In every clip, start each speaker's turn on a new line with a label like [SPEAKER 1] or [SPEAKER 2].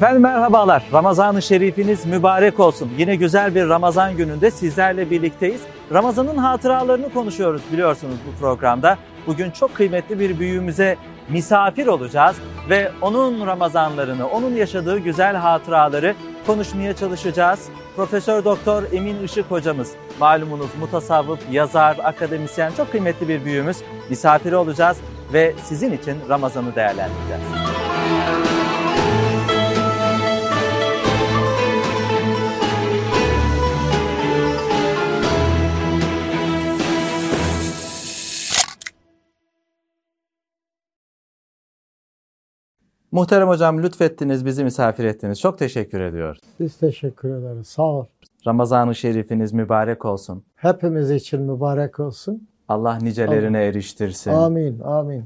[SPEAKER 1] Efendim merhabalar. Ramazan-ı Şerifiniz mübarek olsun. Yine güzel bir Ramazan gününde sizlerle birlikteyiz. Ramazan'ın hatıralarını konuşuyoruz biliyorsunuz bu programda. Bugün çok kıymetli bir büyüğümüze misafir olacağız ve onun Ramazanlarını, onun yaşadığı güzel hatıraları konuşmaya çalışacağız. Profesör Doktor Emin Işık hocamız, malumunuz mutasavvıf, yazar, akademisyen çok kıymetli bir büyüğümüz. Misafiri olacağız ve sizin için Ramazan'ı değerlendireceğiz. Muhterem hocam lütfettiniz, bizi misafir ettiniz. Çok teşekkür ediyoruz.
[SPEAKER 2] Biz teşekkür ederiz. Sağ ol.
[SPEAKER 1] Ramazan-ı Şerifiniz mübarek olsun.
[SPEAKER 2] Hepimiz için mübarek olsun.
[SPEAKER 1] Allah nicelerine eriştirsin.
[SPEAKER 2] Amin, amin.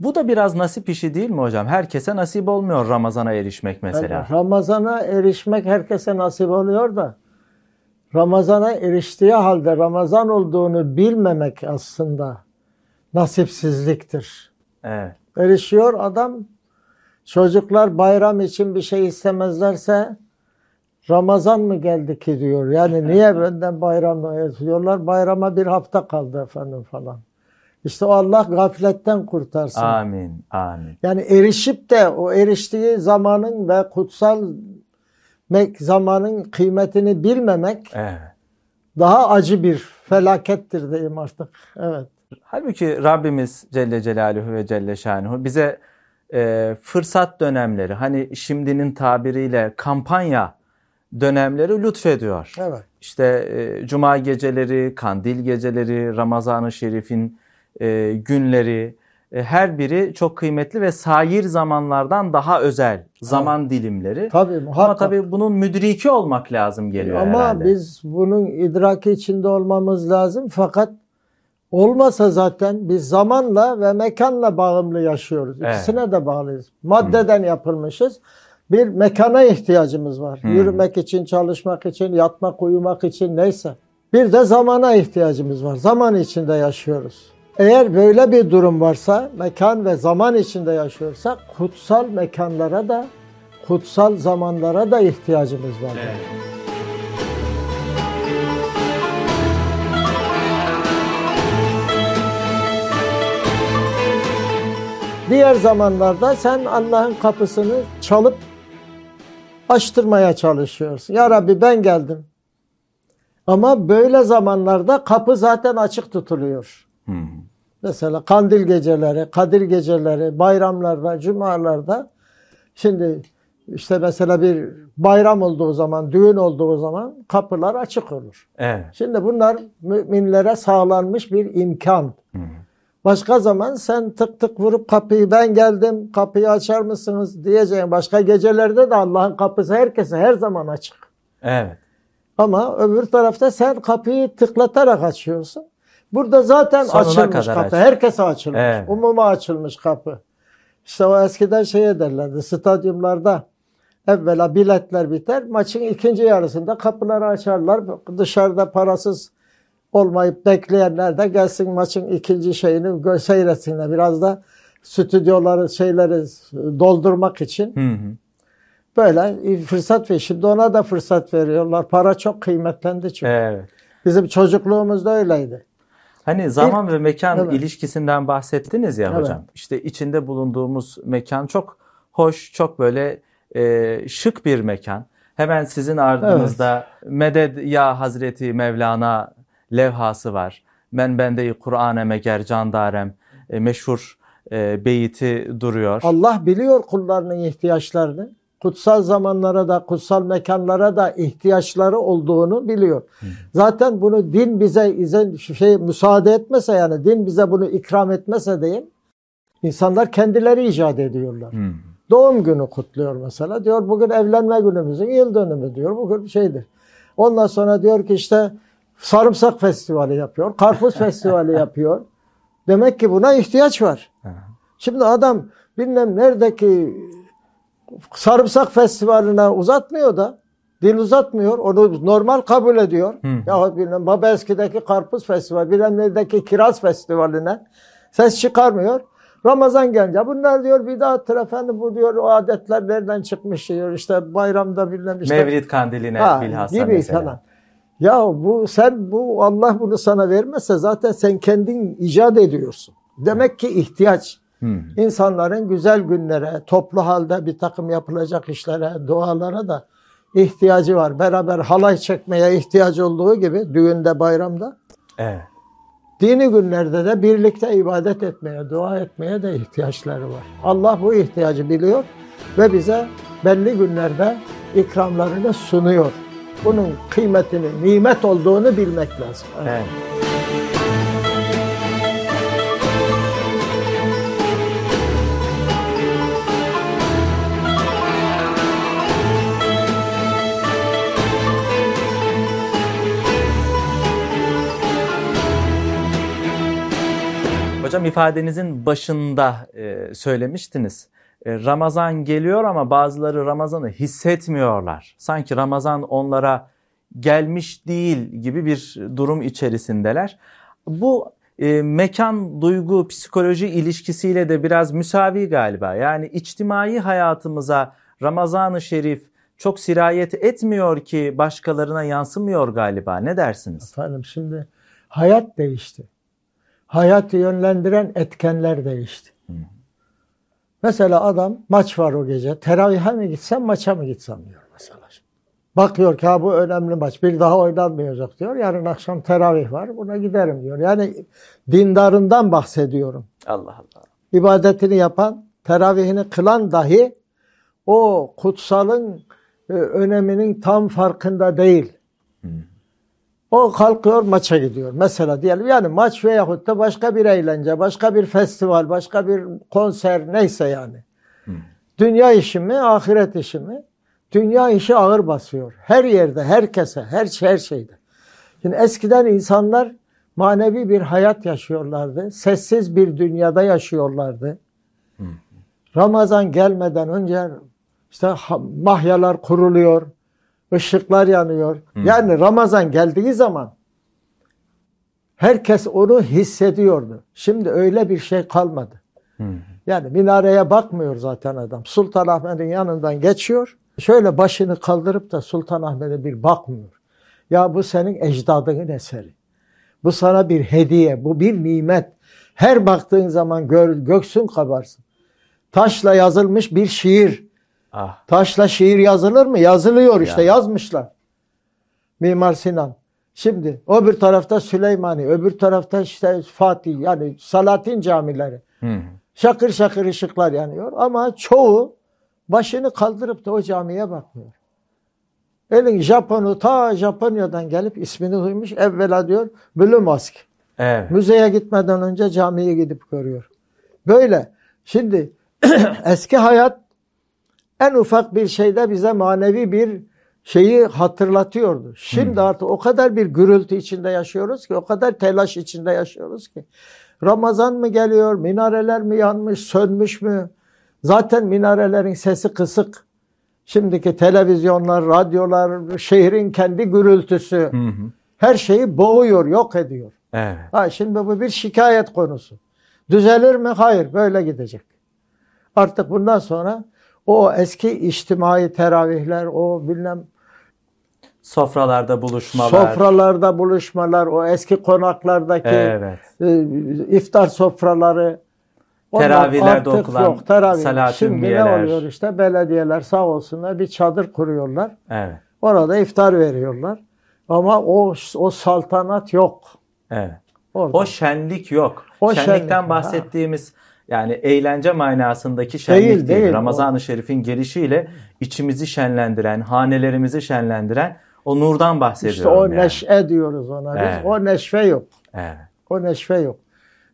[SPEAKER 1] Bu da biraz nasip işi değil mi hocam? Herkese nasip olmuyor Ramazan'a erişmek mesela.
[SPEAKER 2] Yani Ramazan'a erişmek herkese nasip oluyor da Ramazan'a eriştiği halde Ramazan olduğunu bilmemek aslında nasipsizliktir.
[SPEAKER 1] Evet.
[SPEAKER 2] Erişiyor adam çocuklar bayram için bir şey istemezlerse Ramazan mı geldi ki diyor. Yani niye benden bayram diyorlar. Bayrama bir hafta kaldı efendim falan. İşte Allah gafletten kurtarsın.
[SPEAKER 1] Amin, amin.
[SPEAKER 2] Yani erişip de o eriştiği zamanın ve kutsal mek- zamanın kıymetini bilmemek
[SPEAKER 1] Evet.
[SPEAKER 2] daha acı bir felakettir diyeyim artık. Evet.
[SPEAKER 1] Halbuki Rabbimiz Celle Celaluhu ve Celle Şanuhu bize e, fırsat dönemleri, hani şimdinin tabiriyle kampanya dönemleri lütfediyor.
[SPEAKER 2] Evet.
[SPEAKER 1] İşte e, cuma geceleri, kandil geceleri, Ramazan-ı Şerif'in e, günleri e, her biri çok kıymetli ve sair zamanlardan daha özel zaman dilimleri.
[SPEAKER 2] Tabii
[SPEAKER 1] Ama tabii bunun müdriki olmak lazım geliyor
[SPEAKER 2] Ama
[SPEAKER 1] herhalde.
[SPEAKER 2] biz bunun idraki içinde olmamız lazım. Fakat olmasa zaten biz zamanla ve mekanla bağımlı yaşıyoruz.
[SPEAKER 1] Evet.
[SPEAKER 2] İkisine de bağlıyız. Maddeden yapılmışız. Bir mekana ihtiyacımız var.
[SPEAKER 1] Hı.
[SPEAKER 2] Yürümek için, çalışmak için, yatmak, uyumak için neyse. Bir de zamana ihtiyacımız var. Zaman içinde yaşıyoruz. Eğer böyle bir durum varsa, mekan ve zaman içinde yaşıyorsak, kutsal mekanlara da, kutsal zamanlara da ihtiyacımız var.
[SPEAKER 1] Evet.
[SPEAKER 2] Diğer zamanlarda sen Allah'ın kapısını çalıp açtırmaya çalışıyorsun. Ya Rabbi ben geldim. Ama böyle zamanlarda kapı zaten açık tutuluyor.
[SPEAKER 1] Hı.
[SPEAKER 2] Mesela kandil geceleri, kadir geceleri, bayramlarda, cumalarda. Şimdi işte mesela bir bayram olduğu zaman, düğün olduğu zaman kapılar açık olur.
[SPEAKER 1] Evet.
[SPEAKER 2] Şimdi bunlar müminlere sağlanmış bir imkan.
[SPEAKER 1] Hı.
[SPEAKER 2] Başka zaman sen tık tık vurup kapıyı ben geldim kapıyı açar mısınız diyeceğin başka gecelerde de Allah'ın kapısı herkese her zaman açık.
[SPEAKER 1] Evet.
[SPEAKER 2] Ama öbür tarafta sen kapıyı tıklatarak açıyorsun. Burada zaten
[SPEAKER 1] Sonuna
[SPEAKER 2] açılmış kapı.
[SPEAKER 1] açık.
[SPEAKER 2] Herkese açılmış.
[SPEAKER 1] Evet.
[SPEAKER 2] Umuma açılmış kapı. İşte o eskiden şey ederlerdi. Stadyumlarda evvela biletler biter. Maçın ikinci yarısında kapıları açarlar. Dışarıda parasız olmayıp bekleyenler de gelsin maçın ikinci şeyini seyretsinler. Biraz da stüdyoları şeyleri doldurmak için
[SPEAKER 1] Hı hı.
[SPEAKER 2] böyle fırsat ve şimdi ona da fırsat veriyorlar. Para çok kıymetlendi çünkü.
[SPEAKER 1] Evet.
[SPEAKER 2] Bizim çocukluğumuzda öyleydi.
[SPEAKER 1] Hani zaman ve mekan
[SPEAKER 2] Evet.
[SPEAKER 1] ilişkisinden bahsettiniz ya
[SPEAKER 2] Evet.
[SPEAKER 1] hocam. İşte içinde bulunduğumuz mekan çok hoş, çok böyle e, şık bir mekan. Hemen sizin ardınızda Meded ya Hazreti Mevlana levhası var. Men bende Kur'an meger candarem e, meşhur e, beyti duruyor.
[SPEAKER 2] Allah biliyor kullarının ihtiyaçlarını. Kutsal zamanlara da, kutsal mekanlara da ihtiyaçları olduğunu biliyor. Zaten bunu din bize izin şey müsaade etmese yani din bize bunu ikram etmese diyeyim. insanlar kendileri icat ediyorlar.
[SPEAKER 1] Hı.
[SPEAKER 2] Doğum günü kutluyor mesela. Diyor bugün evlenme günümüzün yıl dönümü diyor. Bugün şeydir. Ondan sonra diyor ki işte sarımsak festivali yapıyor. Karpuz festivali yapıyor. Demek ki buna ihtiyaç var. Şimdi adam bilmem neredeki sarımsak festivaline uzatmıyor da dil uzatmıyor. Onu normal kabul ediyor.
[SPEAKER 1] Hı.
[SPEAKER 2] Ya bilmem Babeski'deki karpuz festivali, bilmem neredeki kiraz festivaline ses çıkarmıyor. Ramazan gelince bunlar diyor bidattır efendim bu diyor o adetler nereden çıkmış diyor işte bayramda bilmem işte.
[SPEAKER 1] Mevlid kandiline
[SPEAKER 2] Ha,
[SPEAKER 1] bilhassa
[SPEAKER 2] gibi
[SPEAKER 1] mesela.
[SPEAKER 2] falan. Ya bu sen bu Allah bunu sana vermezse zaten sen kendin icat ediyorsun. Demek ki ihtiyaç.
[SPEAKER 1] Hı.
[SPEAKER 2] İnsanların güzel günlere, toplu halde bir takım yapılacak işlere, dualara da ihtiyacı var. Beraber halay çekmeye ihtiyacı olduğu gibi düğünde, bayramda.
[SPEAKER 1] Evet.
[SPEAKER 2] Dini günlerde de birlikte ibadet etmeye, dua etmeye de ihtiyaçları var. Allah bu ihtiyacı biliyor ve bize belli günlerde ikramlarını sunuyor. Bunun kıymetini, nimet olduğunu bilmek lazım.
[SPEAKER 1] Evet. Hocam ifadenizin başında e, söylemiştiniz. E, Ramazan geliyor ama bazıları Ramazan'ı hissetmiyorlar. Sanki Ramazan onlara gelmiş değil gibi bir durum içerisindeler. Bu e, mekan, duygu, psikoloji ilişkisiyle de biraz müsavi galiba. Yani içtimai hayatımıza Ramazan-ı Şerif çok sirayet etmiyor ki başkalarına yansımıyor galiba. Ne dersiniz?
[SPEAKER 2] Efendim şimdi hayat değişti. Hayatı yönlendiren etkenler değişti. Mesela adam maç var o gece. Teravihe mi gitsem maça mı gitsem diyor mesela. Bakıyor ki ha bu önemli maç. Bir daha oynanmayacak diyor. Yarın akşam teravih var. Buna giderim diyor. Yani dindarından bahsediyorum.
[SPEAKER 1] Allah Allah.
[SPEAKER 2] ibadetini yapan, teravihini kılan dahi o kutsalın e, öneminin tam farkında değil. O kalkıyor maça gidiyor. Mesela diyelim yani maç veyahut da başka bir eğlence, başka bir festival, başka bir konser neyse yani. Dünya işi mi, ahiret işi mi? Dünya işi ağır basıyor. Her yerde, herkese, her şey, her şeyde. Şimdi eskiden insanlar manevi bir hayat yaşıyorlardı. Sessiz bir dünyada yaşıyorlardı. Ramazan gelmeden önce işte mahyalar kuruluyor, ışıklar yanıyor. Yani Ramazan geldiği zaman herkes onu hissediyordu. Şimdi öyle bir şey kalmadı. Yani minareye bakmıyor zaten adam. Sultanahmet'in yanından geçiyor. Şöyle başını kaldırıp da Sultanahmet'e bir bakmıyor. Ya bu senin ecdadının eseri. Bu sana bir hediye, bu bir nimet. Her baktığın zaman gör, göksün kabarsın. Taşla yazılmış bir şiir.
[SPEAKER 1] Ah.
[SPEAKER 2] Taşla şiir yazılır mı? Yazılıyor işte
[SPEAKER 1] Ya.
[SPEAKER 2] yazmışlar. Mimar Sinan. Şimdi öbür tarafta Süleymani, öbür tarafta işte Fatih yani Salatin camileri.
[SPEAKER 1] Hı.
[SPEAKER 2] Şakır şakır ışıklar yanıyor ama çoğu başını kaldırıp da o camiye bakmıyor. Elin Japonu ta Japonya'dan gelip ismini duymuş. Evvela diyor Mosque.
[SPEAKER 1] Evet.
[SPEAKER 2] Müzeye gitmeden önce camiye gidip görüyor. Böyle. Şimdi eski hayat en ufak bir şeyde bize manevi bir şeyi hatırlatıyordu. Şimdi artık o kadar bir gürültü içinde yaşıyoruz ki, o kadar telaş içinde yaşıyoruz ki. Ramazan mı geliyor, minareler mi yanmış, sönmüş mü? Zaten minarelerin sesi kısık. Şimdiki televizyonlar, radyolar, şehrin kendi gürültüsü
[SPEAKER 1] Hı hı.
[SPEAKER 2] her şeyi boğuyor, yok ediyor.
[SPEAKER 1] Evet.
[SPEAKER 2] Ha, şimdi bu bir şikayet konusu. Düzelir mi? Hayır, böyle gidecek. Artık bundan sonra o eski içtimai teravihler, o bilmem
[SPEAKER 1] Sofralarda buluşmalar.
[SPEAKER 2] sofralarda buluşmalar, o eski konaklardaki
[SPEAKER 1] Evet.
[SPEAKER 2] e, iftar sofraları.
[SPEAKER 1] Teravihlerde okulan
[SPEAKER 2] yok, teravih.
[SPEAKER 1] salatü
[SPEAKER 2] Şimdi ne
[SPEAKER 1] ümmiyeler.
[SPEAKER 2] oluyor işte belediyeler sağ olsunlar bir çadır kuruyorlar.
[SPEAKER 1] Evet.
[SPEAKER 2] Orada iftar veriyorlar. Ama o o saltanat yok.
[SPEAKER 1] Evet.
[SPEAKER 2] Orada.
[SPEAKER 1] O şenlik yok.
[SPEAKER 2] O
[SPEAKER 1] Şenlikten
[SPEAKER 2] şenlik,
[SPEAKER 1] bahsettiğimiz yani eğlence manasındaki şenlik
[SPEAKER 2] Değil,
[SPEAKER 1] değil.
[SPEAKER 2] değil.
[SPEAKER 1] Ramazan-ı Şerif'in gelişiyle içimizi şenlendiren, hanelerimizi şenlendiren o nurdan
[SPEAKER 2] İşte
[SPEAKER 1] bahsediyorum.
[SPEAKER 2] o
[SPEAKER 1] yani.
[SPEAKER 2] neşe diyoruz ona biz.
[SPEAKER 1] Evet.
[SPEAKER 2] O neşve yok.
[SPEAKER 1] Evet.
[SPEAKER 2] O neşve yok.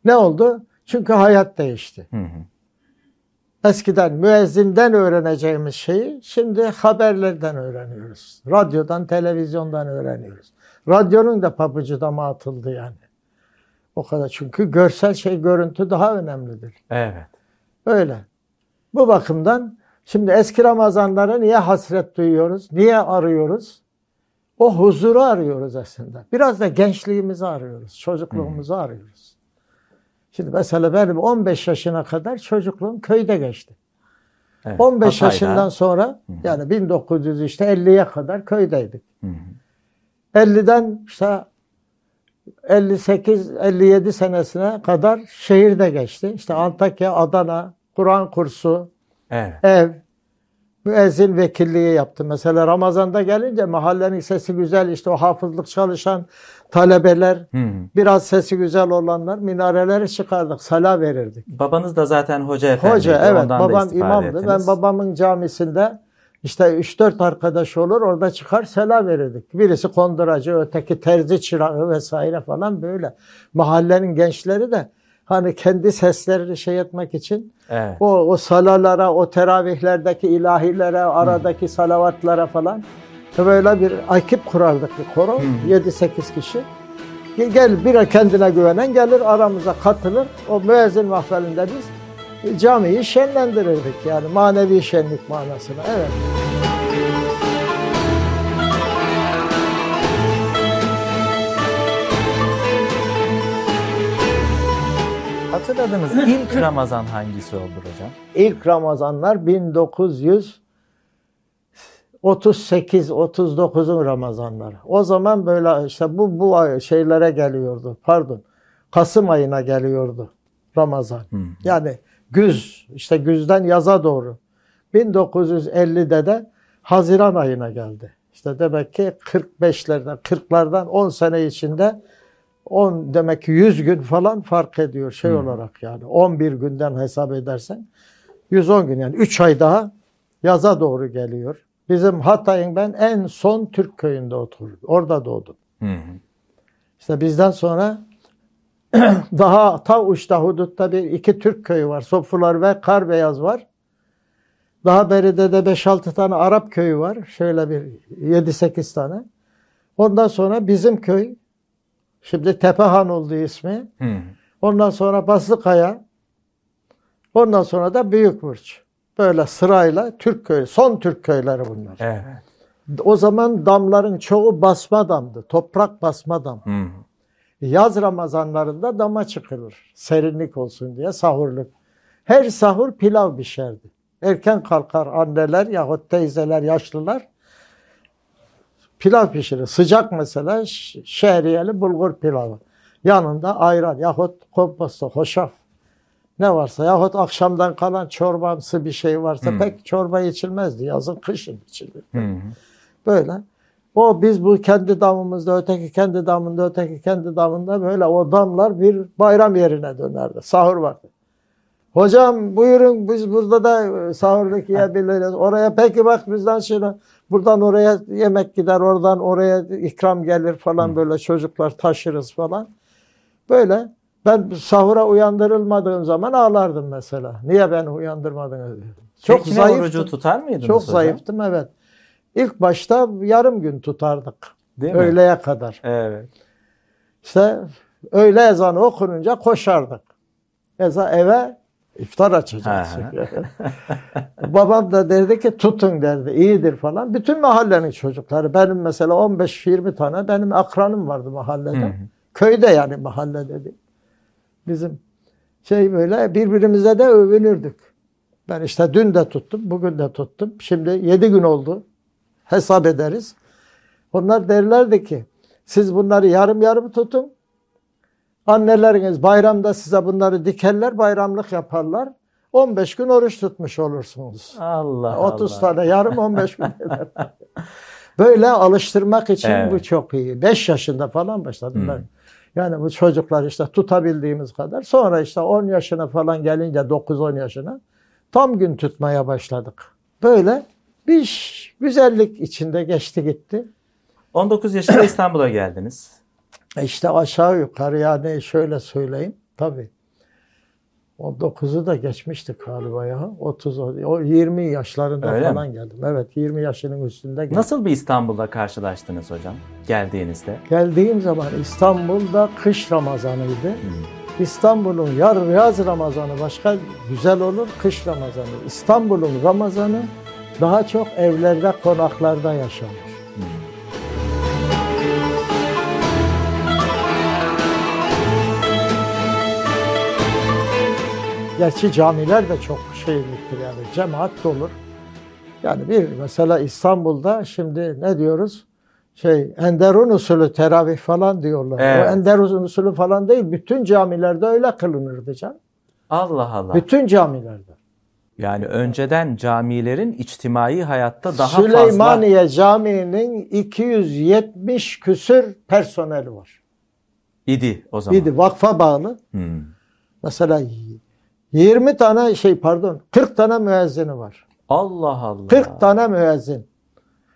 [SPEAKER 2] Ne oldu? Çünkü hayat değişti.
[SPEAKER 1] Hı hı.
[SPEAKER 2] Eskiden müezzinden öğreneceğimiz şeyi şimdi haberlerden öğreniyoruz. Radyodan, televizyondan öğreniyoruz. Radyonun da pabucu dama atıldı yani. O kadar çünkü görsel şey, görüntü daha önemlidir.
[SPEAKER 1] Evet.
[SPEAKER 2] Öyle. Bu bakımdan şimdi eski Ramazanlara niye hasret duyuyoruz? Niye arıyoruz? O huzuru arıyoruz aslında. Biraz da gençliğimizi arıyoruz. Çocukluğumuzu arıyoruz. Şimdi mesela benim 15 yaşına kadar çocukluğum köyde geçti.
[SPEAKER 1] Evet,
[SPEAKER 2] 15
[SPEAKER 1] Hatay'da.
[SPEAKER 2] yaşından sonra yani 1900 işte 50'ye kadar köydeydik.
[SPEAKER 1] Hı.
[SPEAKER 2] 50'den işte 58 57 senesine kadar şehirde geçti. İşte Antakya, Adana, Kur'an kursu,
[SPEAKER 1] Evet.
[SPEAKER 2] ev, müezzin vekilliği yaptı. Mesela Ramazan'da gelince mahallenin sesi güzel işte o hafızlık çalışan talebeler,
[SPEAKER 1] Hı hı.
[SPEAKER 2] biraz sesi güzel olanlar minareleri çıkardık, sala verirdik.
[SPEAKER 1] Babanız da zaten hoca efendi.
[SPEAKER 2] Hoca evet
[SPEAKER 1] Ondan da
[SPEAKER 2] babam imamdı.
[SPEAKER 1] ettiniz.
[SPEAKER 2] Ben babamın camisinde işte 3-4 arkadaş olur orada çıkar selam verirdik. Birisi konduracı, öteki terzi çırağı vesaire falan böyle. Mahallenin gençleri de hani kendi seslerini şey etmek için
[SPEAKER 1] Evet.
[SPEAKER 2] o, o salalara, o teravihlerdeki ilahilere, aradaki salavatlara falan böyle bir ekip kurardık bir koro. 7-8 kişi. Gel bir kendine güvenen gelir aramıza katılır. O müezzin mahfilinde biz camiyi şenlendirirdik yani manevi şenlik manasına. Evet.
[SPEAKER 1] Hatırladınız ilk Ramazan hangisi olur hocam?
[SPEAKER 2] İlk Ramazanlar 1938 39'un Ramazanları. O zaman böyle işte bu bu şeylere geliyordu. Pardon. Kasım ayına geliyordu Ramazan. Yani güz işte güzden yaza doğru. 1950'de de Haziran ayına geldi. İşte demek ki 45'lerden 40'lardan 10 sene içinde 10 demek ki 100 gün falan fark ediyor şey olarak yani. 11 günden hesap edersen 110 gün yani 3 ay daha yaza doğru geliyor. Bizim Hatay'ın ben en son Türk köyünde oturdum. Orada doğdum.
[SPEAKER 1] Hı.
[SPEAKER 2] İşte bizden sonra daha ta uçta hudutta bir iki Türk köyü var. Sofular ve Karbeyaz var. Daha beride de 5-6 tane Arap köyü var. Şöyle bir 7-8 tane. Ondan sonra bizim köy şimdi Tepehan oldu ismi.
[SPEAKER 1] Hı.
[SPEAKER 2] Ondan sonra Baslıkaya. Ondan sonra da Büyükburç. Böyle sırayla Türk köyü, son Türk köyleri bunlar.
[SPEAKER 1] Evet.
[SPEAKER 2] O zaman damların çoğu basma damdı. Toprak basma dam.
[SPEAKER 1] Hı.
[SPEAKER 2] Yaz Ramazanlarında dama çıkılır. Serinlik olsun diye sahurluk. Her sahur pilav pişerdi. Erken kalkar anneler yahut teyzeler, yaşlılar pilav pişirir. Sıcak mesela şehriyeli bulgur pilavı. Yanında ayran yahut komposto, hoşaf. Ne varsa yahut akşamdan kalan çorbamsı bir şey varsa
[SPEAKER 1] Hmm.
[SPEAKER 2] pek çorba içilmezdi. Yazın kışın içilir.
[SPEAKER 1] Hı hı.
[SPEAKER 2] Böyle. O biz bu kendi damımızda, öteki kendi damında, öteki kendi damında böyle o damlar bir bayram yerine dönerdi. Sahur vakti. Hocam buyurun biz burada da e, sahurluk yiyebiliriz. Oraya peki bak bizden şimdi buradan oraya yemek gider, oradan oraya ikram gelir falan böyle çocuklar taşırız falan. Böyle ben sahura uyandırılmadığım zaman ağlardım mesela. Niye beni uyandırmadınız? Çok
[SPEAKER 1] Çok
[SPEAKER 2] zayıftım.
[SPEAKER 1] orucu tutar mıydınız
[SPEAKER 2] Çok
[SPEAKER 1] hocam?
[SPEAKER 2] zayıftım evet. İlk başta yarım gün tutardık.
[SPEAKER 1] Değil mi?
[SPEAKER 2] öğleye kadar.
[SPEAKER 1] Evet.
[SPEAKER 2] İşte öğle ezanı okununca koşardık. Eza eve iftar açacağız. Babam da derdi ki tutun derdi. iyidir falan. Bütün mahallenin çocukları. Benim mesela 15-20 tane benim akranım vardı mahallede.
[SPEAKER 1] Hı hı.
[SPEAKER 2] Köyde yani mahalle dedi. Bizim şey böyle birbirimize de övünürdük. Ben işte dün de tuttum, bugün de tuttum. Şimdi 7 gün oldu. Hesap ederiz. Onlar derlerdi ki siz bunları yarım yarım tutun. Anneleriniz bayramda size bunları dikerler, bayramlık yaparlar. 15 gün oruç tutmuş olursunuz.
[SPEAKER 1] Allah
[SPEAKER 2] 30
[SPEAKER 1] Allah.
[SPEAKER 2] tane yarım 15 gün eder. Böyle alıştırmak için
[SPEAKER 1] Evet.
[SPEAKER 2] bu çok iyi. 5 yaşında falan başladım
[SPEAKER 1] Hmm.
[SPEAKER 2] ben. Yani bu çocuklar işte tutabildiğimiz kadar. Sonra işte 10 yaşına falan gelince 9-10 yaşına tam gün tutmaya başladık. Böyle bir güzellik içinde geçti gitti.
[SPEAKER 1] 19 yaşında İstanbul'a geldiniz.
[SPEAKER 2] E İşte aşağı yukarı yani şöyle söyleyeyim. Tabii. 19'u da geçmiştik galiba ya. 30, o 20 yaşlarında
[SPEAKER 1] Öyle
[SPEAKER 2] falan geldim. Evet 20 yaşının üstünde geldim.
[SPEAKER 1] Nasıl bir İstanbul'la karşılaştınız hocam geldiğinizde?
[SPEAKER 2] Geldiğim zaman İstanbul'da kış Ramazanıydı.
[SPEAKER 1] Hmm.
[SPEAKER 2] İstanbul'un yar yaz Ramazanı başka güzel olur, kış Ramazanı. İstanbul'un Ramazanı daha çok evlerde, konaklarda yaşanır.
[SPEAKER 1] Hmm.
[SPEAKER 2] Gerçi camiler de çok şeyliktir yani cemaat dolur. Yani bir mesela İstanbul'da şimdi ne diyoruz? Şey Enderun usulü teravih falan diyorlar.
[SPEAKER 1] Evet.
[SPEAKER 2] O Enderun usulü falan değil. Bütün camilerde öyle kılınırdı can.
[SPEAKER 1] Allah Allah.
[SPEAKER 2] Bütün camilerde.
[SPEAKER 1] Yani önceden camilerin içtimai hayatta daha fazla
[SPEAKER 2] Süleymaniye Camii'nin 270 küsür personeli var.
[SPEAKER 1] idi o zaman.
[SPEAKER 2] Bir vakfa bağlı.
[SPEAKER 1] Hmm.
[SPEAKER 2] Mesela 20 tane şey pardon 40 tane müezzini var.
[SPEAKER 1] Allah Allah.
[SPEAKER 2] 40 tane müezzin.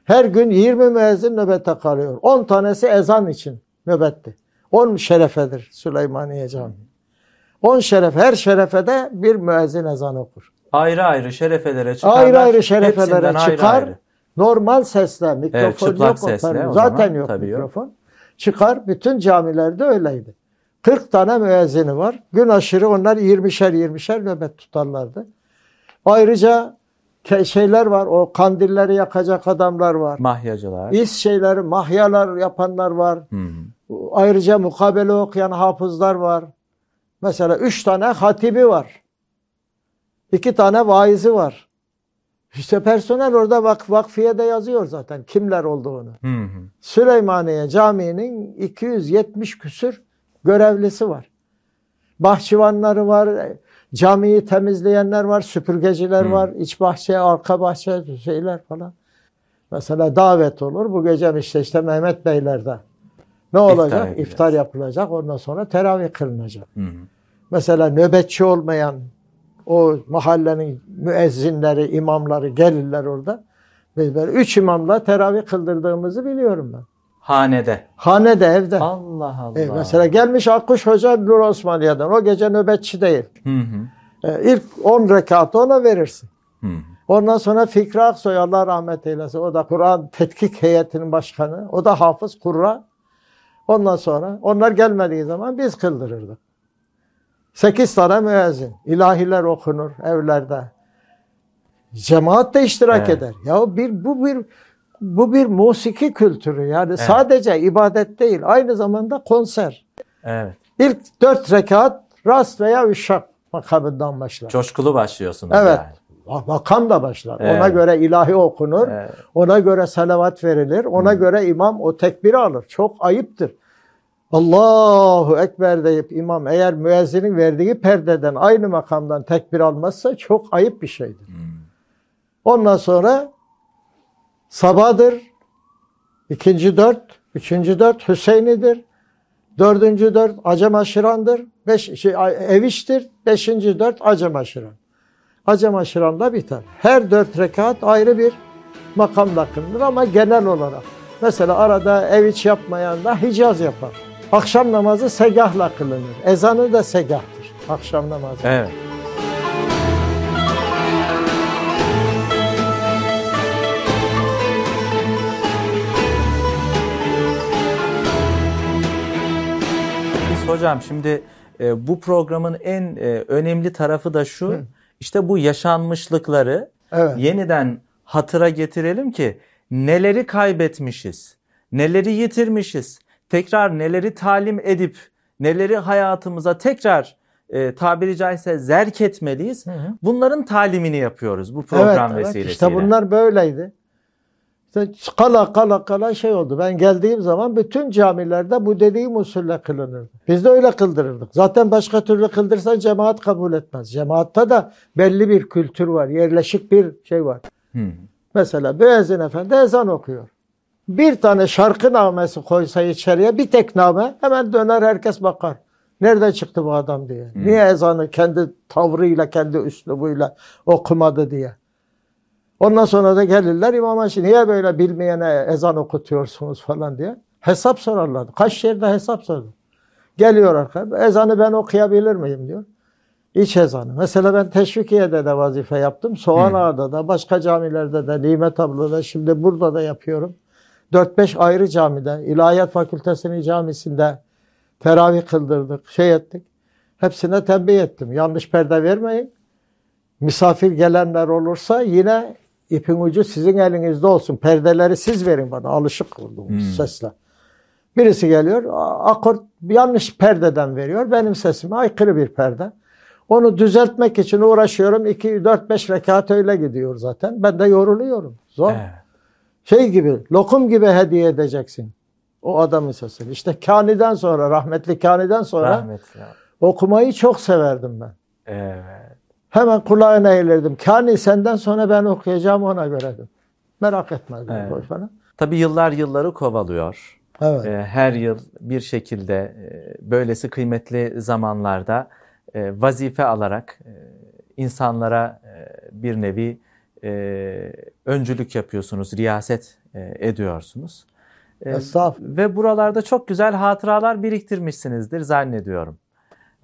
[SPEAKER 2] Her gün 20 müezzin nöbete kalıyor. 10 tanesi ezan için nöbetti. 10 şerefedir Süleymaniye Camii. 10 şeref, her şerefede bir müezzin ezan okur.
[SPEAKER 1] Ayrı ayrı şerefelere çıkarlar.
[SPEAKER 2] Ayrı ayrı şerefelere
[SPEAKER 1] Hepsinden ayrı
[SPEAKER 2] çıkar.
[SPEAKER 1] ayrı.
[SPEAKER 2] Normal sesle, mikrofon
[SPEAKER 1] çıplak
[SPEAKER 2] yok.
[SPEAKER 1] sesle o
[SPEAKER 2] Zaten yok
[SPEAKER 1] tabii yok.
[SPEAKER 2] mikrofon. Çıkar, bütün camilerde öyleydi. 40 tane müezzini var. Gün aşırı onlar 20'şer 20'şer nöbet tutarlardı. Ayrıca şeyler var, o kandilleri yakacak adamlar var.
[SPEAKER 1] Mahyacılar.
[SPEAKER 2] İs şeyleri, mahyalar yapanlar var.
[SPEAKER 1] Hmm.
[SPEAKER 2] Ayrıca mukabele okuyan hafızlar var. Mesela üç tane hatibi var. İki tane vaizi var. İşte personel orada vak vakfiyede yazıyor zaten kimler olduğunu.
[SPEAKER 1] Hı hı.
[SPEAKER 2] Süleymaniye Camii'nin 270 küsür görevlisi var. Bahçıvanları var, camiyi temizleyenler var, süpürgeciler
[SPEAKER 1] Hmm.
[SPEAKER 2] var, iç bahçe, arka bahçe şeyler falan. Mesela davet olur. Bu gece işte işte Mehmet Beyler'de. Ne olacak?
[SPEAKER 1] edeceğiz.
[SPEAKER 2] İftar yapılacak. Ondan sonra teravih kılınacak.
[SPEAKER 1] Hı hı.
[SPEAKER 2] Mesela nöbetçi olmayan o mahallenin müezzinleri, imamları gelirler orada. Biz böyle üç imamla teravih kıldırdığımızı biliyorum ben.
[SPEAKER 1] Hanede.
[SPEAKER 2] Hanede, evde.
[SPEAKER 1] Allah Allah.
[SPEAKER 2] E, mesela gelmiş Akkuş Hoca Nur Osmaniye'den. O gece nöbetçi değil.
[SPEAKER 1] Hı hı.
[SPEAKER 2] E, ilk 10 rekatı ona verirsin.
[SPEAKER 1] Hı hı.
[SPEAKER 2] Ondan sonra Fikri Aksoy Allah rahmet eylesin. O da Kur'an tetkik heyetinin başkanı. O da hafız kurra. Ondan sonra onlar gelmediği zaman biz kıldırırdık. Sekiz tane müezzin. ilahiler okunur evlerde. Cemaat de iştirak
[SPEAKER 1] Evet.
[SPEAKER 2] eder. Ya bir bu bir bu bir musiki kültürü. Yani sadece ibadet değil, aynı zamanda konser.
[SPEAKER 1] Evet.
[SPEAKER 2] İlk dört rekat rast veya üşşak makamından başlar.
[SPEAKER 1] Coşkulu başlıyorsunuz
[SPEAKER 2] Evet.
[SPEAKER 1] yani.
[SPEAKER 2] Makam da başlar.
[SPEAKER 1] Evet.
[SPEAKER 2] Ona göre ilahi okunur.
[SPEAKER 1] Evet.
[SPEAKER 2] Ona göre salavat verilir. Ona göre imam o tekbiri alır. Çok ayıptır. Allahu Ekber deyip imam eğer müezzinin verdiği perdeden aynı makamdan tekbir almazsa çok ayıp bir şeydir.
[SPEAKER 1] Hmm.
[SPEAKER 2] Ondan sonra sabahdır, ikinci dört, üçüncü dört Hüseyin'idir, dördüncü dört Acem Aşıran'dır, beş, şey, Eviş'tir, beşinci dört Acem Aşıran. Acem Aşıran'da biter. Her dört rekat ayrı bir makamda kılınır ama genel olarak. Mesela arada ev iç yapmayan da Hicaz yapar. Akşam namazı segahla kılınır. Ezanı da segahtır. Akşam namazı.
[SPEAKER 1] Evet. Biz hocam şimdi e, bu programın en e, önemli tarafı da şu. işte bu yaşanmışlıkları
[SPEAKER 2] Evet.
[SPEAKER 1] yeniden hatıra getirelim ki neleri kaybetmişiz, neleri yitirmişiz, tekrar neleri talim edip neleri hayatımıza tekrar e, tabiri caizse zerk etmeliyiz. Bunların talimini yapıyoruz bu program vesilesiyle.
[SPEAKER 2] İşte bunlar böyleydi. İşte kala kala kala şey oldu. Ben geldiğim zaman bütün camilerde bu dediğim usulle kılınırdı. Biz de öyle kıldırırdık. Zaten başka türlü kıldırsan cemaat kabul etmez. Cemaatta da belli bir kültür var. Yerleşik bir şey var.
[SPEAKER 1] Hı.
[SPEAKER 2] Mesela Müezzin Efendi ezan okuyor. Bir tane şarkı namesi koysa içeriye bir tek name hemen döner herkes bakar. Nereden çıktı bu adam diye. Niye ezanı kendi tavrıyla, kendi üslubuyla okumadı diye. Ondan sonra da gelirler imama şimdi niye böyle bilmeyene ezan okutuyorsunuz falan diye. Hesap sorarlar. Kaç yerde hesap sordu. Geliyor arka. Ezanı ben okuyabilir miyim diyor. İç ezanı. Mesela ben Teşvikiye'de de vazife yaptım. Soğan Ağa'da da, başka camilerde de, Nimet Ablu'da, şimdi burada da yapıyorum. 4-5 ayrı camide, İlahiyat Fakültesi'nin camisinde teravih kıldırdık, şey ettik. Hepsine tembih ettim. Yanlış perde vermeyin. Misafir gelenler olursa yine ipin ucu sizin elinizde olsun. Perdeleri siz verin bana. Alışık olduğumuz sesle. Birisi geliyor, akort yanlış perdeden veriyor. Benim sesime aykırı bir perde. Onu düzeltmek için uğraşıyorum. 2 4 5 rekat öyle gidiyor zaten. Ben de yoruluyorum. Zor.
[SPEAKER 1] Evet.
[SPEAKER 2] Şey gibi, lokum gibi hediye edeceksin. O adamın sesini. İşte Kani'den sonra, rahmetli Kani'den sonra
[SPEAKER 1] Rahmetli.
[SPEAKER 2] okumayı çok severdim ben.
[SPEAKER 1] Evet.
[SPEAKER 2] Hemen kulağına eğilirdim. Kani senden sonra ben okuyacağım ona göredim. Merak etmezdim
[SPEAKER 1] Evet.
[SPEAKER 2] bana.
[SPEAKER 1] Tabii yıllar yılları kovalıyor.
[SPEAKER 2] Evet.
[SPEAKER 1] Ee, Her yıl bir şekilde e, böylesi kıymetli zamanlarda e, vazife alarak e, insanlara bir nevi e, öncülük yapıyorsunuz, riyaset e, ediyorsunuz. E. Ve buralarda çok güzel hatıralar biriktirmişsinizdir zannediyorum.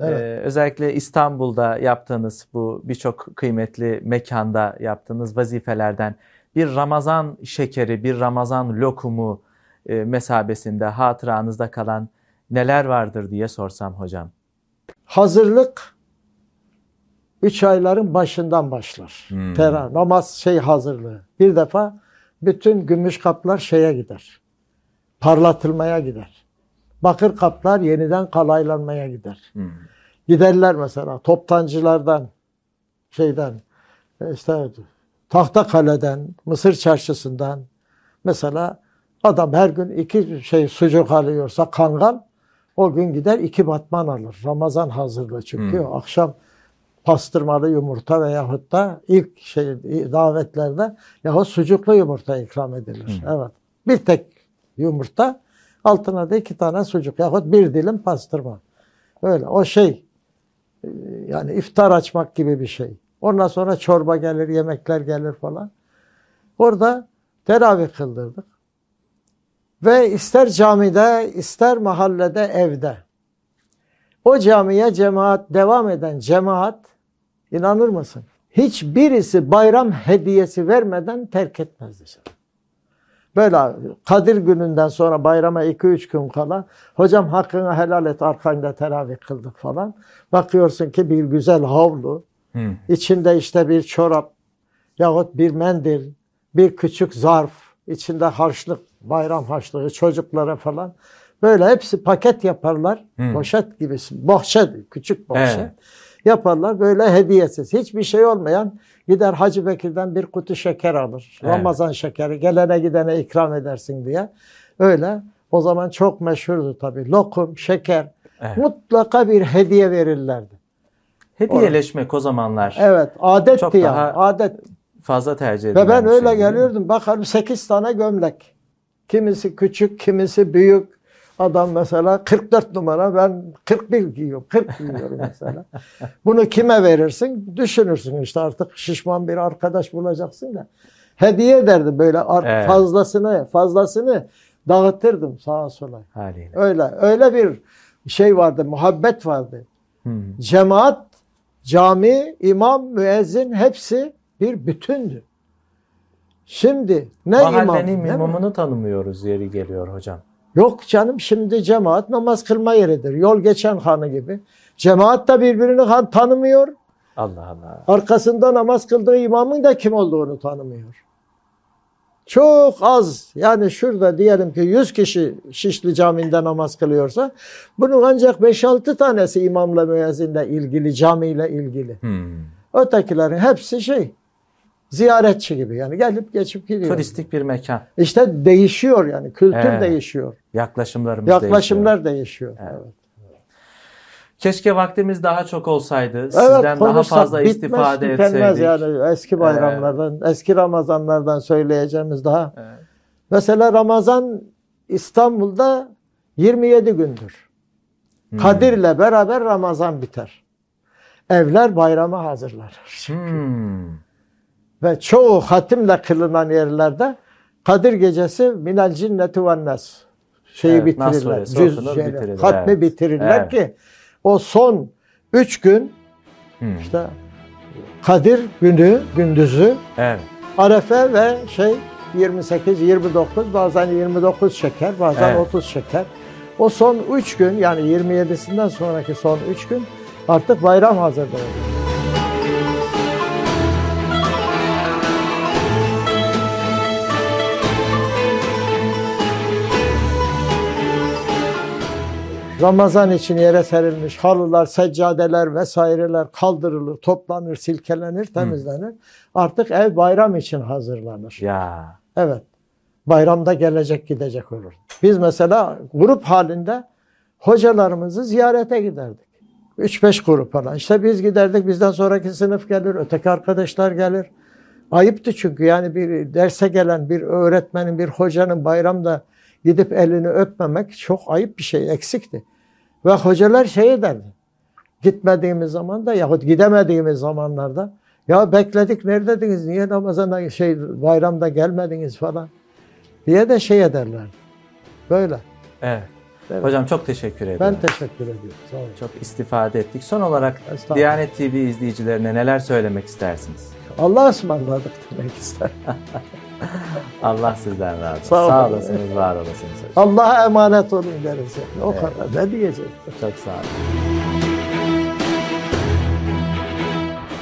[SPEAKER 2] Evet.
[SPEAKER 1] Ee, özellikle İstanbul'da yaptığınız bu birçok kıymetli mekanda yaptığınız vazifelerden bir Ramazan şekeri, bir Ramazan lokumu e, mesabesinde hatıranızda kalan neler vardır diye sorsam hocam.
[SPEAKER 2] Hazırlık üç ayların başından başlar.
[SPEAKER 1] Hmm.
[SPEAKER 2] Tera, namaz şey hazırlığı. Bir defa bütün gümüş kaplar şeye gider. Parlatılmaya gider. Bakır kaplar yeniden kalaylanmaya gider.
[SPEAKER 1] Hmm.
[SPEAKER 2] Giderler mesela toptancılardan şeyden işte tahta kaleden Mısır çarşısından mesela adam her gün iki şey sucuk alıyorsa kangal o gün gider iki batman alır. Ramazan hazırlığı çünkü
[SPEAKER 1] Hmm.
[SPEAKER 2] akşam pastırmalı yumurta veyahut da ilk şey davetlerde yahut sucuklu yumurta ikram edilir. Evet. Bir tek yumurta altına da iki tane sucuk yahut bir dilim pastırma. Öyle o şey e, yani iftar açmak gibi bir şey. Ondan sonra çorba gelir, yemekler gelir falan. Orada teravih kıldırdık. Ve ister camide, ister mahallede, evde. O camiye cemaat, devam eden cemaat, inanır mısın? Hiçbirisi bayram hediyesi vermeden terk etmezdi. Böyle Kadir gününden sonra bayrama 2-3 gün kala hocam hakkını helal et arkanda teravih kıldık falan. Bakıyorsun ki bir güzel havlu,
[SPEAKER 1] Hmm.
[SPEAKER 2] içinde işte bir çorap yahut bir mendil, bir küçük zarf, içinde harçlık, bayram harçlığı çocuklara falan. Böyle hepsi paket yaparlar.
[SPEAKER 1] Hmm.
[SPEAKER 2] Poşet gibisi. Bohça, küçük bohça.
[SPEAKER 1] Evet.
[SPEAKER 2] Yaparlar böyle hediyesiz. Hiçbir şey olmayan gider Hacı Bekir'den bir kutu şeker alır.
[SPEAKER 1] Evet.
[SPEAKER 2] Ramazan şekeri. Gelene gidene ikram edersin diye. Öyle. O zaman çok meşhurdu tabii. Lokum, şeker.
[SPEAKER 1] Evet.
[SPEAKER 2] Mutlaka bir hediye verirlerdi.
[SPEAKER 1] Hediyeleşmek o zamanlar
[SPEAKER 2] Evet, adetti
[SPEAKER 1] Çok
[SPEAKER 2] ya.
[SPEAKER 1] daha
[SPEAKER 2] Adet.
[SPEAKER 1] fazla tercih edilen
[SPEAKER 2] Ve ben
[SPEAKER 1] bir
[SPEAKER 2] öyle
[SPEAKER 1] şey
[SPEAKER 2] geliyordum. Bakarım 8 tane gömlek. Kimisi küçük, kimisi büyük. Adam mesela 44 numara ben 41 giyiyorum. 40 giyiyorum mesela. Bunu kime verirsin? Düşünürsün işte artık şişman bir arkadaş bulacaksın da. Hediye ederdim böyle
[SPEAKER 1] Evet.
[SPEAKER 2] fazlasını, fazlasını dağıtırdım sağa sola.
[SPEAKER 1] Haliyle.
[SPEAKER 2] Öyle öyle bir şey vardı, muhabbet vardı.
[SPEAKER 1] Hmm.
[SPEAKER 2] Cemaat, cami, imam, müezzin hepsi bir bütündü. Şimdi ne imam?
[SPEAKER 1] Mahallenin
[SPEAKER 2] ne-
[SPEAKER 1] imamını tanımıyoruz yeri geliyor hocam.
[SPEAKER 2] Yok canım şimdi cemaat namaz kılma yeridir. Yol geçen hanı gibi. Cemaat da birbirini han tanımıyor.
[SPEAKER 1] Allah Allah.
[SPEAKER 2] Arkasında namaz kıldığı imamın da kim olduğunu tanımıyor. Çok az yani şurada diyelim ki 100 kişi Şişli Camii'nde namaz kılıyorsa bunun ancak 5-6 tanesi imamla müezzinle ilgili, camiyle ilgili.
[SPEAKER 1] Hmm.
[SPEAKER 2] Ötekilerin hepsi şey ziyaretçi gibi yani gelip geçip gidiyor.
[SPEAKER 1] Turistik bir mekan.
[SPEAKER 2] İşte değişiyor yani kültür
[SPEAKER 1] Evet.
[SPEAKER 2] değişiyor.
[SPEAKER 1] Yaklaşımlarımız
[SPEAKER 2] Yaklaşımlar değişiyor. Evet.
[SPEAKER 1] Keşke vaktimiz daha çok olsaydı.
[SPEAKER 2] Evet,
[SPEAKER 1] Sizden daha fazla
[SPEAKER 2] bitmez,
[SPEAKER 1] istifade etseydik.
[SPEAKER 2] yani eski bayramlardan, eski Ramazanlardan söyleyeceğimiz daha.
[SPEAKER 1] Evet.
[SPEAKER 2] Mesela Ramazan İstanbul'da 27 gündür.
[SPEAKER 1] Hmm.
[SPEAKER 2] Kadir'le beraber Ramazan biter. Evler bayrama hazırlar.
[SPEAKER 1] Hmm.
[SPEAKER 2] Ve çoğu hatimle kılınan yerlerde Kadir gecesi minel cinneti ve nas şeyi
[SPEAKER 1] Evet,
[SPEAKER 2] bitirirler. Cüz,
[SPEAKER 1] bitirilir,
[SPEAKER 2] hatmi
[SPEAKER 1] evet.
[SPEAKER 2] bitirirler
[SPEAKER 1] Evet.
[SPEAKER 2] ki o son üç gün
[SPEAKER 1] Hmm.
[SPEAKER 2] işte Kadir günü, gündüzü,
[SPEAKER 1] Evet.
[SPEAKER 2] Arefe ve şey 28, 29 bazen 29 şeker bazen
[SPEAKER 1] Evet.
[SPEAKER 2] 30 şeker. O son 3 gün yani 27'sinden sonraki son 3 gün artık bayram hazırlığı. Ramazan için yere serilmiş halılar, seccadeler vesaireler kaldırılır, toplanır, silkelenir, temizlenir. Artık ev bayram için hazırlanır.
[SPEAKER 1] Ya.
[SPEAKER 2] Evet. Bayramda gelecek gidecek olur. Biz mesela grup halinde hocalarımızı ziyarete giderdik. 3-5 grup falan. İşte biz giderdik bizden sonraki sınıf gelir, öteki arkadaşlar gelir. Ayıptı çünkü yani bir derse gelen bir öğretmenin, bir hocanın bayramda gidip elini öpmemek çok ayıp bir şey, eksikti. Ve hocalar şey derdi. Gitmediğimiz zaman da yahut gidemediğimiz zamanlarda ya bekledik neredediniz, niye Ramazan'da şey bayramda gelmediniz falan diye de şey ederler. Böyle.
[SPEAKER 1] Evet.
[SPEAKER 2] Evet.
[SPEAKER 1] Hocam çok teşekkür ederim.
[SPEAKER 2] Ben teşekkür ediyorum. Sağ olun.
[SPEAKER 1] çok istifade ettik. Son olarak. Diyanet TV izleyicilerine neler söylemek istersiniz?
[SPEAKER 2] Allah'a ısmarladık demek ister.
[SPEAKER 1] Allah sizden razı olsun.
[SPEAKER 2] Sağ olun.
[SPEAKER 1] Sağ olasınız, var olasınız.
[SPEAKER 2] Allah'a emanet olun deriz. yani. O
[SPEAKER 1] Evet.
[SPEAKER 2] kadar. Ne diyeceğim?
[SPEAKER 1] Çok sağ olun.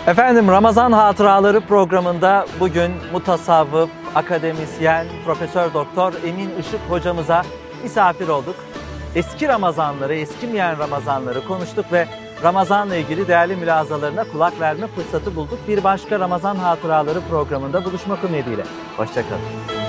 [SPEAKER 1] Efendim Ramazan Hatıraları programında bugün mutasavvıf, akademisyen, Profesör Doktor Emin Işık hocamıza misafir olduk. Eski Ramazanları, eskimeyen Ramazanları konuştuk ve Ramazanla ilgili değerli mülazalarına kulak verme fırsatı bulduk. Bir başka Ramazan Hatıraları programında buluşmak ümidiyle. Hoşçakalın.